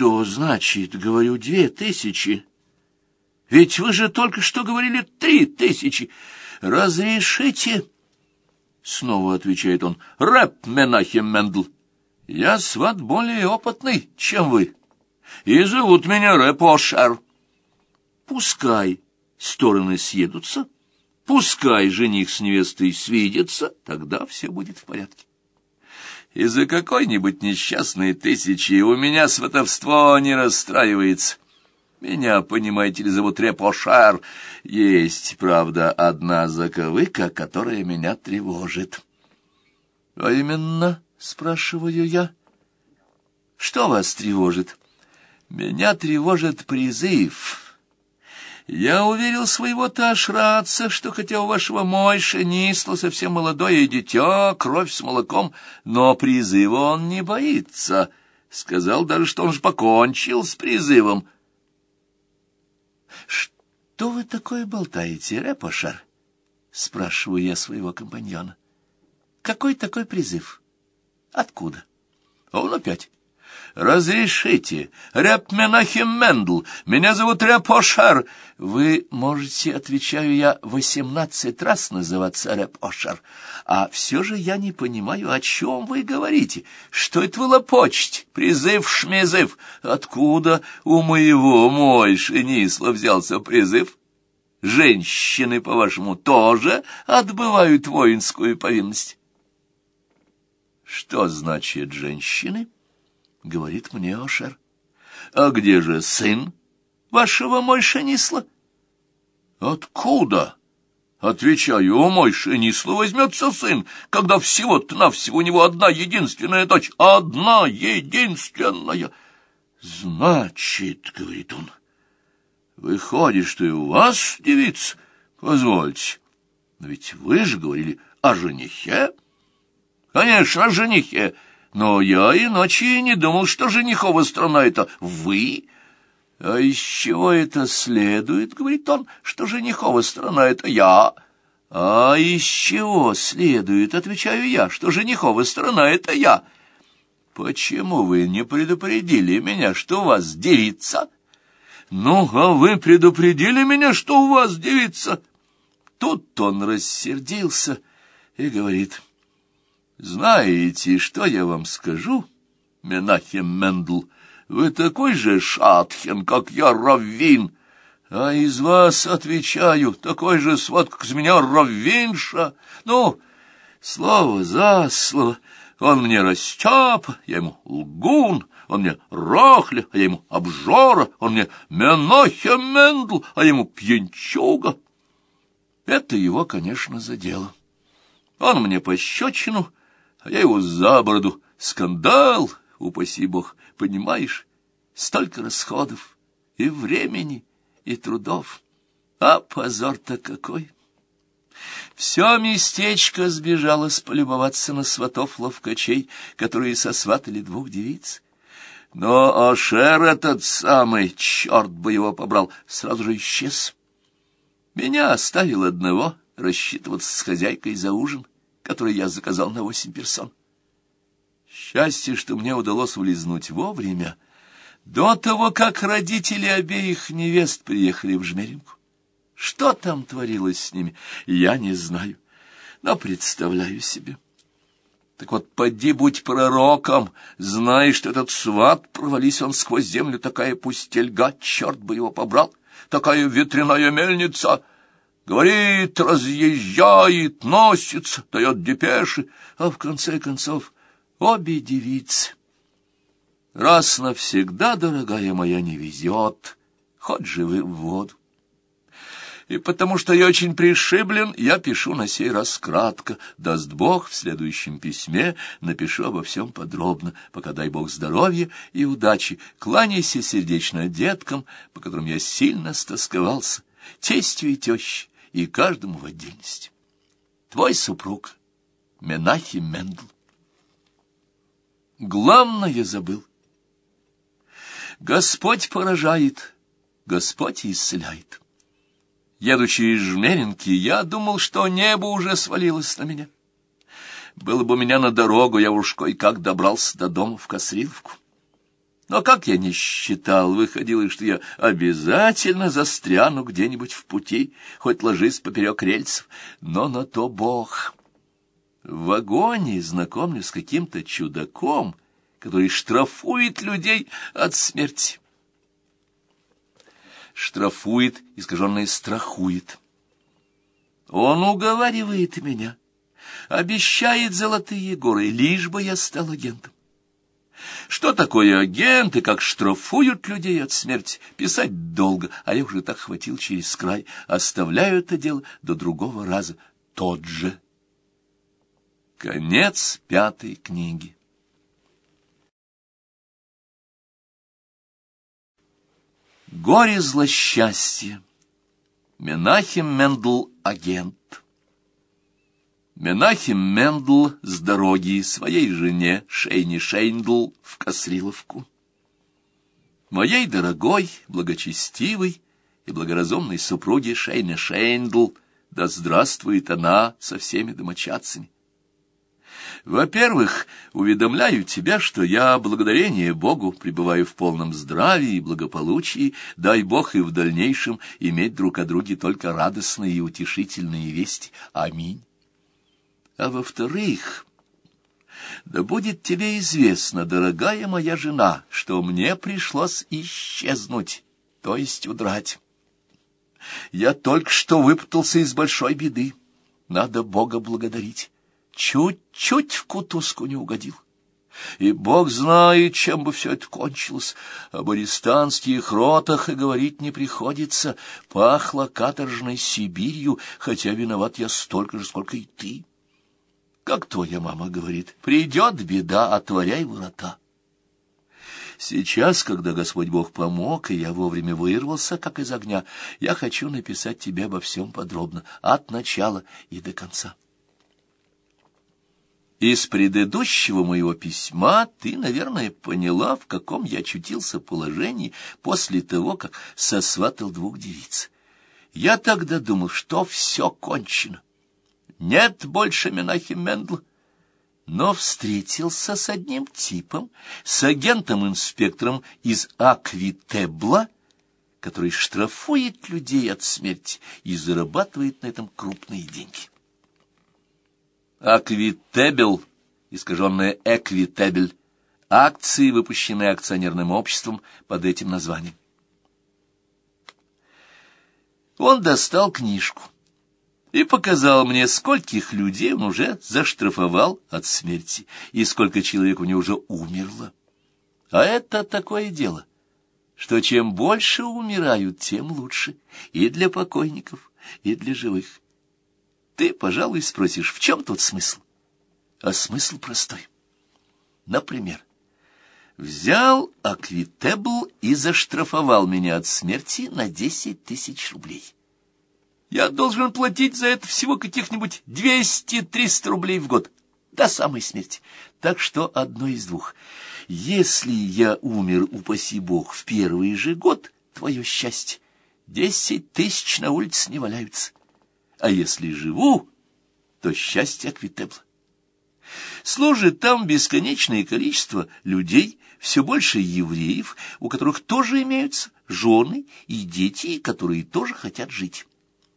Что значит, говорю, две тысячи? Ведь вы же только что говорили три тысячи. Разрешите? Снова отвечает он. Рэп Менахем Мендл. Я сват более опытный, чем вы. И зовут меня Рэп Ошер. Пускай стороны съедутся, пускай жених с невестой свидятся, тогда все будет в порядке. Из-за какой-нибудь несчастной тысячи у меня сватовство не расстраивается. Меня, понимаете ли, зовут Репошар. Есть, правда, одна заковыка, которая меня тревожит. — А именно, — спрашиваю я, — что вас тревожит? — Меня тревожит призыв я уверил своего Ташраца, что хотя у вашего Мойши Нисла совсем молодое дитя, кровь с молоком, но призыва он не боится. Сказал даже, что он же покончил с призывом. — Что вы такое болтаете, Репошар? — спрашиваю я своего компаньона. — Какой такой призыв? Откуда? Он опять. «Разрешите, Ряб Менахем Мендл, меня зовут Ряб Ошар». Вы можете, отвечаю я, восемнадцать раз называться Ряб Ошар, а все же я не понимаю, о чем вы говорите. Что это было почть, призыв-шмизыв? Откуда у моего мой Шинисла взялся призыв? Женщины, по-вашему, тоже отбывают воинскую повинность. Что значит женщины? —— говорит мне Ошер. — А где же сын вашего Мойшенисла? — Откуда? — Отвечаю, у Мойшенисла возьмется сын, когда всего-то навсего у него одна единственная дочь. Одна единственная. — Значит, — говорит он, — выходит, что и у вас девица? Позвольте, ведь вы же говорили о женихе. — Конечно, о женихе. — но я иначе не думал, что женихова страна — это вы. А из чего это следует, — говорит он, — что женихова страна — это я. А из чего следует, — отвечаю я, — что женихова страна — это я. Почему вы не предупредили меня, что у вас девица? Ну, а вы предупредили меня, что у вас девица? Тут он рассердился и говорит — знаете, что я вам скажу, Менахем Мендл? Вы такой же шатхен, как я, раввин, а из вас, отвечаю, такой же сват, как из меня, раввинша. Ну, слово за слово, он мне растяп, я ему лгун, он мне рохля, а я ему обжора, он мне Менахем Мендл, а ему пьянчуга. Это его, конечно, задело. Он мне пощечину, а я его за бороду. Скандал, упаси бог, понимаешь? Столько расходов и времени, и трудов. А позор-то какой! Все местечко сбежалось полюбоваться на сватов-ловкачей, которые сосватали двух девиц. Но Ашер этот самый, черт бы его побрал, сразу же исчез. Меня оставил одного рассчитываться с хозяйкой за ужин который я заказал на восемь персон. Счастье, что мне удалось улизнуть вовремя, до того, как родители обеих невест приехали в Жмеринку. Что там творилось с ними, я не знаю, но представляю себе. Так вот, поди будь пророком, знай, что этот сват, провались он сквозь землю, такая пустельга, черт бы его побрал, такая ветряная мельница — Говорит, разъезжает, носится, дает депеши, а в конце концов обе девицы. Раз навсегда, дорогая моя, не везет, хоть живым в воду. И потому что я очень пришиблен, я пишу на сей раз кратко. Даст Бог, в следующем письме напишу обо всем подробно, пока дай Бог здоровья и удачи. Кланяйся сердечно деткам, по которым я сильно стосковался, тестю и тещи и каждому в отдельности. Твой супруг Менахим Мендл. Главное забыл. Господь поражает, Господь исцеляет. Едучи из Жмеринки, я думал, что небо уже свалилось на меня. Было бы меня на дорогу, я уж кое-как добрался до дома в Косриловку. Но как я не считал, выходило, что я обязательно застряну где-нибудь в пути, хоть ложись поперек рельсов, но на то Бог. В вагоне знакомлюсь с каким-то чудаком, который штрафует людей от смерти. Штрафует, искаженное страхует. Он уговаривает меня, обещает золотые горы, лишь бы я стал агентом. Что такое агенты, как штрафуют людей от смерти, писать долго, а я уже так хватил через край. Оставляю это дело до другого раза. Тот же. Конец пятой книги. Горе злосчастье. Менахим Мендл агент. Менахем Мендл с дороги своей жене Шейни Шейндл в Касриловку. Моей дорогой, благочестивой и благоразумной супруге Шейне Шейндл, да здравствует она со всеми домочадцами. Во-первых, уведомляю тебя, что я, благодарение Богу, пребываю в полном здравии и благополучии, дай Бог и в дальнейшем иметь друг о друге только радостные и утешительные вести. Аминь. А во-вторых, да будет тебе известно, дорогая моя жена, что мне пришлось исчезнуть, то есть удрать. Я только что выпутался из большой беды. Надо Бога благодарить. Чуть-чуть в кутузку не угодил. И Бог знает, чем бы все это кончилось. Об арестантских ротах и говорить не приходится. Пахло каторжной Сибирью, хотя виноват я столько же, сколько и ты. Как твоя мама говорит, придет беда, отворяй ворота. Сейчас, когда Господь Бог помог, и я вовремя вырвался, как из огня, я хочу написать тебе обо всем подробно, от начала и до конца. Из предыдущего моего письма ты, наверное, поняла, в каком я очутился положении после того, как сосватал двух девиц. Я тогда думал, что все кончено. Нет больше Менахим Мендла. Но встретился с одним типом, с агентом-инспектором из Аквитебла, который штрафует людей от смерти и зарабатывает на этом крупные деньги. Аквитебел, искаженное Эквитебель, акции, выпущенные акционерным обществом под этим названием. Он достал книжку и показал мне, скольких людей он уже заштрафовал от смерти, и сколько человек у него уже умерло. А это такое дело, что чем больше умирают, тем лучше и для покойников, и для живых. Ты, пожалуй, спросишь, в чем тут смысл? А смысл простой. Например, взял Аквитебл и заштрафовал меня от смерти на десять тысяч рублей. Я должен платить за это всего каких-нибудь двести-триста рублей в год, до самой смерти. Так что одно из двух. Если я умер, упаси бог, в первый же год, твое счастье, десять тысяч на улице не валяются. А если живу, то счастье Аквитебла. Служит там бесконечное количество людей, все больше евреев, у которых тоже имеются жены и дети, которые тоже хотят жить.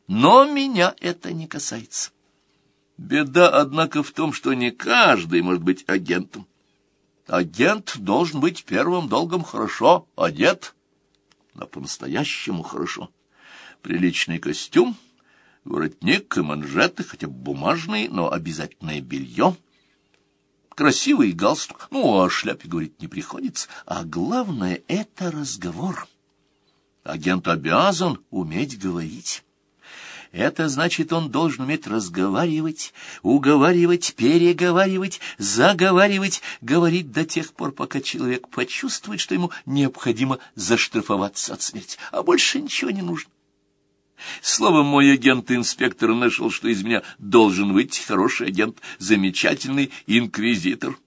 Но меня это не касается. Беда, однако, в том, что не каждый может быть агентом. Агент должен быть первым долгом хорошо одет, но по-настоящему хорошо. Приличный костюм, воротник и манжеты, хотя бы бумажные, но обязательное белье, красивый галстук, ну, о шляпе говорить не приходится, а главное — это разговор. Агент обязан уметь говорить. Это значит, он должен уметь разговаривать, уговаривать, переговаривать, заговаривать, говорить до тех пор, пока человек почувствует, что ему необходимо заштрафоваться от смерти, а больше ничего не нужно. Словом, мой агент-инспектор нашел, что из меня должен выйти хороший агент, замечательный инквизитор.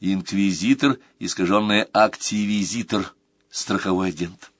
Инквизитор, искаженное активизитор, страховой агент.